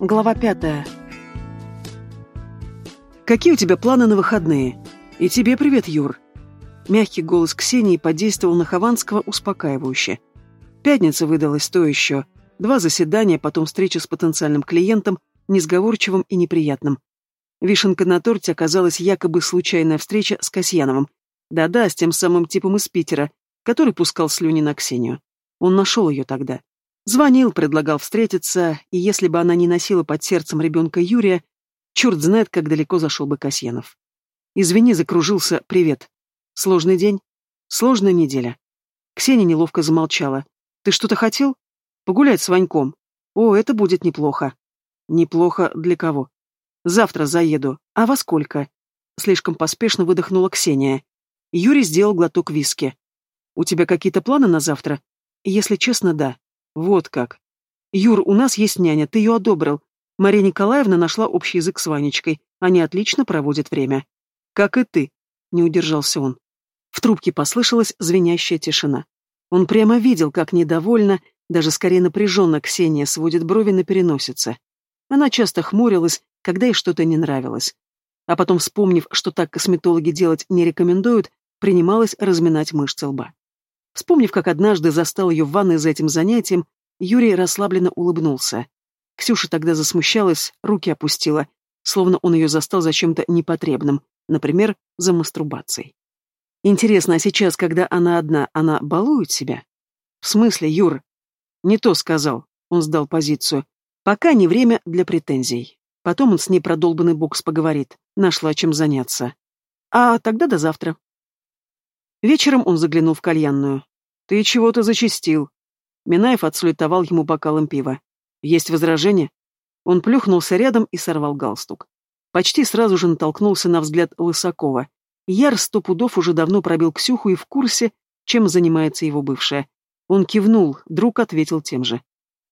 Глава пятая. «Какие у тебя планы на выходные? И тебе привет, Юр!» Мягкий голос Ксении подействовал на Хованского успокаивающе. Пятница выдалась то еще. Два заседания, потом встреча с потенциальным клиентом, несговорчивым и неприятным. Вишенка на торте оказалась якобы случайная встреча с Касьяновым. Да-да, с тем самым типом из Питера, который пускал слюни на Ксению. Он нашел ее тогда. Звонил, предлагал встретиться, и если бы она не носила под сердцем ребенка Юрия, черт знает, как далеко зашел бы Касьянов. Извини, закружился, привет. Сложный день? Сложная неделя. Ксения неловко замолчала. Ты что-то хотел? Погулять с Ваньком. О, это будет неплохо. Неплохо для кого? Завтра заеду. А во сколько? Слишком поспешно выдохнула Ксения. Юрий сделал глоток виски. У тебя какие-то планы на завтра? Если честно, да. Вот как. Юр, у нас есть няня, ты ее одобрил. Мария Николаевна нашла общий язык с Ванечкой. Они отлично проводят время. Как и ты, не удержался он. В трубке послышалась звенящая тишина. Он прямо видел, как недовольно, даже скорее напряженно Ксения сводит брови на переносице. Она часто хмурилась, когда ей что-то не нравилось. А потом, вспомнив, что так косметологи делать не рекомендуют, принималась разминать мышцы лба. Вспомнив, как однажды застал ее в ванной за этим занятием, Юрий расслабленно улыбнулся. Ксюша тогда засмущалась, руки опустила, словно он ее застал за чем-то непотребным, например, за мастурбацией. Интересно, а сейчас, когда она одна, она балует себя? В смысле, Юр? Не то сказал, он сдал позицию. Пока не время для претензий. Потом он с ней про долбанный бокс поговорит. Нашла чем заняться. А тогда до завтра. Вечером он заглянул в кальянную. «Ты чего-то зачистил». Минаев отслютовал ему бокалом пива. «Есть возражение?» Он плюхнулся рядом и сорвал галстук. Почти сразу же натолкнулся на взгляд Лысакова. Яр сто пудов уже давно пробил Ксюху и в курсе, чем занимается его бывшая. Он кивнул, друг ответил тем же.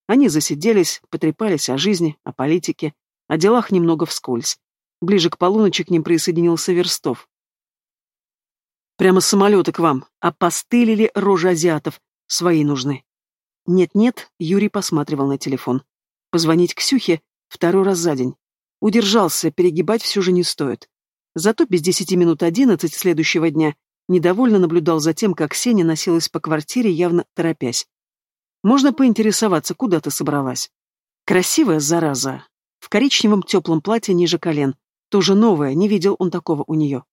Они засиделись, потрепались о жизни, о политике, о делах немного вскользь. Ближе к полуночи к ним присоединился Верстов. Прямо с самолета к вам. Опостылили рожи азиатов. Свои нужны. Нет-нет, Юрий посматривал на телефон. Позвонить Ксюхе второй раз за день. Удержался, перегибать все же не стоит. Зато без десяти минут одиннадцать следующего дня недовольно наблюдал за тем, как Сеня носилась по квартире, явно торопясь. «Можно поинтересоваться, куда ты собралась?» «Красивая зараза. В коричневом теплом платье ниже колен. Тоже новое, не видел он такого у нее.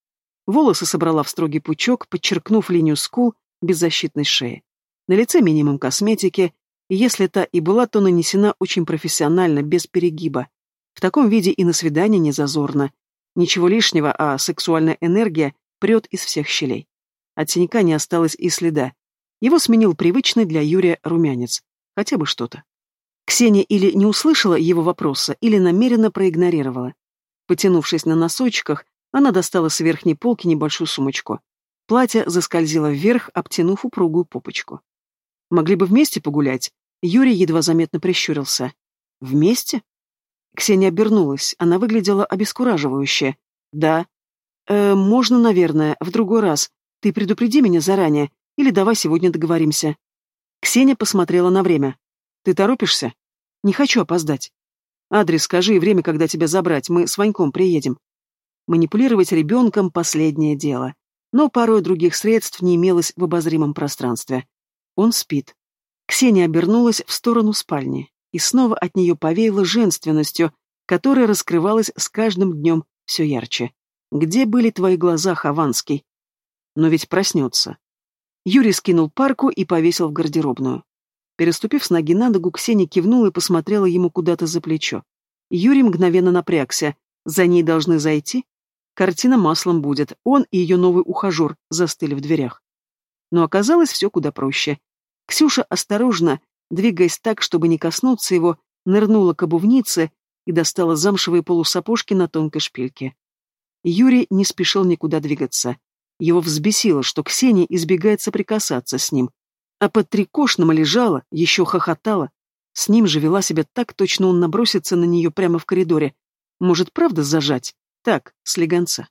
Волосы собрала в строгий пучок, подчеркнув линию скул беззащитной шеи. На лице минимум косметики, и если та и была, то нанесена очень профессионально, без перегиба. В таком виде и на свидание не зазорно. Ничего лишнего, а сексуальная энергия прет из всех щелей. От синяка не осталось и следа. Его сменил привычный для Юрия румянец. Хотя бы что-то. Ксения или не услышала его вопроса, или намеренно проигнорировала. Потянувшись на носочках, она достала с верхней полки небольшую сумочку. Платье заскользило вверх, обтянув упругую попочку. «Могли бы вместе погулять?» Юрий едва заметно прищурился. «Вместе?» Ксения обернулась. Она выглядела обескураживающе. «Да». «Э, можно, наверное, в другой раз. Ты предупреди меня заранее, или давай сегодня договоримся». Ксения посмотрела на время. «Ты торопишься?» «Не хочу опоздать». «Адрес скажи и время, когда тебя забрать. Мы с Ваньком приедем». Манипулировать ребенком – последнее дело. Но порой других средств не имелось в обозримом пространстве. Он спит. Ксения обернулась в сторону спальни, и снова от нее повеяло женственностью, которая раскрывалась с каждым днем все ярче. «Где были твои глаза, Хованский?» «Но ведь проснется». Юрий скинул парку и повесил в гардеробную. Переступив с ноги на ногу, Ксения кивнула и посмотрела ему куда-то за плечо. Юрий мгновенно напрягся. За ней должны зайти? Картина маслом будет. Он и ее новый ухажер застыли в дверях. Но оказалось все куда проще. Ксюша осторожно, двигаясь так, чтобы не коснуться его, нырнула к обувнице и достала замшевые полусапожки на тонкой шпильке. Юрий не спешил никуда двигаться. Его взбесило, что Ксения избегает соприкасаться с ним. А под трикошном лежала, еще хохотала. С ним же вела себя так, точно он набросится на нее прямо в коридоре. Может, правда зажать? Так, слегонца.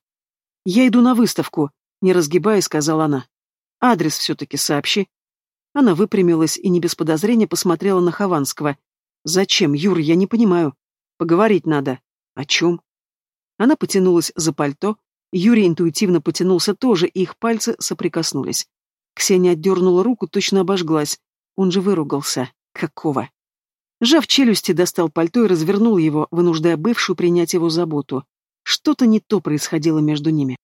Я иду на выставку, не разгибая, сказала она. Адрес все-таки сообщи. Она выпрямилась и не без подозрения посмотрела на Хованского. Зачем, Юр, я не понимаю. Поговорить надо. О чем? Она потянулась за пальто, Юрий интуитивно потянулся тоже, и их пальцы соприкоснулись. Ксения отдернула руку, точно обожглась. Он же выругался. Какого? Жав челюсти, достал пальто и развернул его, вынуждая бывшую принять его заботу. Что-то не то происходило между ними.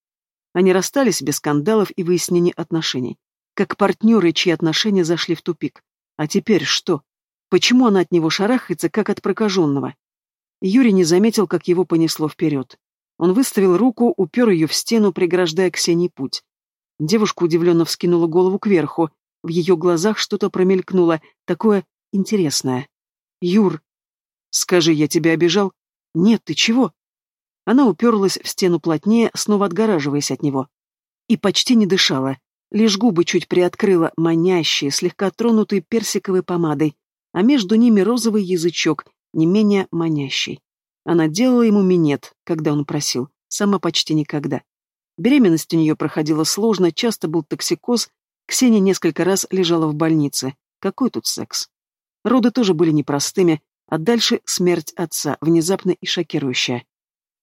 Они расстались без скандалов и выяснений отношений. Как партнеры, чьи отношения зашли в тупик. А теперь что? Почему она от него шарахается, как от прокаженного? Юрий не заметил, как его понесло вперед. Он выставил руку, упер ее в стену, преграждая Ксении путь. Девушка удивленно вскинула голову кверху. В ее глазах что-то промелькнуло, такое интересное. «Юр, скажи, я тебя обижал?» «Нет, ты чего?» Она уперлась в стену плотнее, снова отгораживаясь от него. И почти не дышала, лишь губы чуть приоткрыла, манящие, слегка тронутые персиковой помадой, а между ними розовый язычок, не менее манящий. Она делала ему минет, когда он просил, сама почти никогда. Беременность у нее проходила сложно, часто был токсикоз, Ксения несколько раз лежала в больнице. Какой тут секс? Роды тоже были непростыми, а дальше смерть отца, внезапно и шокирующая.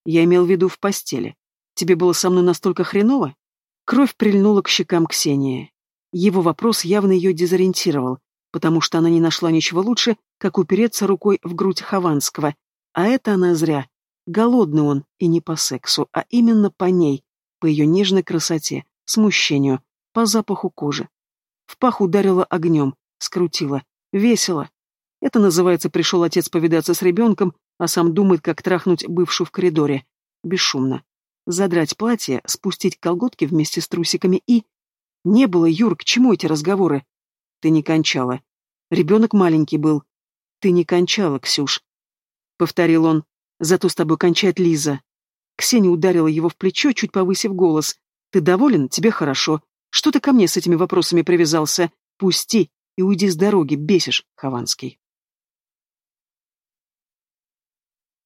Я имел в виду в постели. Тебе было со мной настолько хреново? Кровь прильнула к щекам Ксении. Его вопрос явно ее дезориентировал, потому что она не нашла ничего лучше, как упереться рукой в грудь Хованского. А это она зря. Голодный он, и не по сексу, а именно по ней, по ее нежной красоте, смущению, по запаху кожи. В пах ударило огнем, скрутило. Весело. Это называется «пришел отец повидаться с ребенком, а сам думает, как трахнуть бывшую в коридоре». Бесшумно. Задрать платье, спустить колготки вместе с трусиками и... Не было, Юр, к чему эти разговоры? Ты не кончала. Ребенок маленький был. Ты не кончала, Ксюш. Повторил он. Зато с тобой кончает Лиза. Ксения ударила его в плечо, чуть повысив голос. «Ты доволен? Тебе хорошо. Что ты ко мне с этими вопросами привязался? Пусти и уйди с дороги, бесишь, Хованский».